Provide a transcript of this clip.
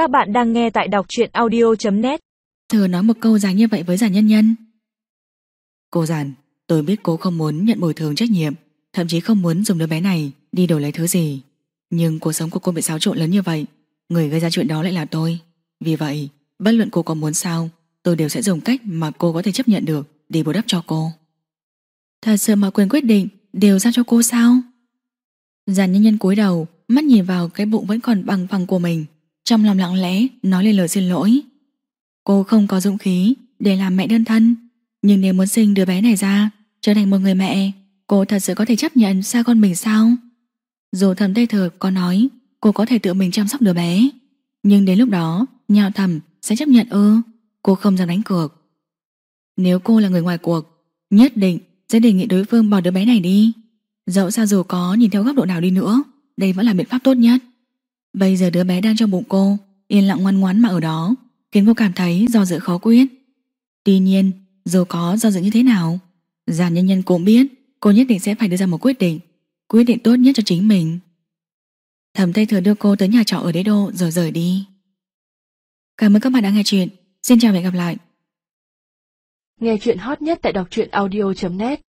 Các bạn đang nghe tại đọc truyện audio.net Thừa nói một câu dài như vậy với giản nhân nhân. Cô giản Tôi biết cô không muốn nhận bồi thường trách nhiệm Thậm chí không muốn dùng đứa bé này Đi đổi lấy thứ gì. Nhưng cuộc sống của cô bị xáo trộn lớn như vậy Người gây ra chuyện đó lại là tôi. Vì vậy bất luận cô có muốn sao Tôi đều sẽ dùng cách mà cô có thể chấp nhận được Để bù đắp cho cô. Thật sự mà quyền quyết định Đều ra cho cô sao? Giản nhân nhân cúi đầu Mắt nhìn vào cái bụng vẫn còn bằng phẳng của mình trong lòng lặng lẽ, nói lên lời xin lỗi. Cô không có dũng khí Để làm mẹ đơn thân, Nhưng nếu muốn sinh đứa bé này ra, Trở thành một người mẹ, Cô thật sự có thể chấp nhận xa con mình sao? Dù thầm tây thừa có nói, Cô có thể tự mình chăm sóc đứa bé. Nhưng đến lúc đó, Nhạo thầm sẽ chấp nhận ư? Cô không dám đánh cược. Nếu cô là người ngoài cuộc, Nhất định sẽ đề nghị đối phương bỏ đứa bé này đi. Dẫu sao dù có nhìn theo góc độ nào đi nữa, Đây vẫn là biện pháp tốt nhất. Bây giờ đứa bé đang trong bụng cô, Yên lặng ngoan ngoãn mà ở đó, Khiến cô cảm thấy do dự khó quyết. Tuy nhiên, dù có do dự như thế nào Giàn nhân nhân cũng biết Cô nhất định sẽ phải đưa ra một quyết định Quyết định tốt nhất cho chính mình. Thẩm Tây Thừa đưa cô tới nhà trọ ở đế đô Rồi rời đi. Cảm ơn các bạn đã nghe chuyện. Xin chào và hẹn gặp lại. Nghe chuyện hot nhất tại đọc truyện audio.net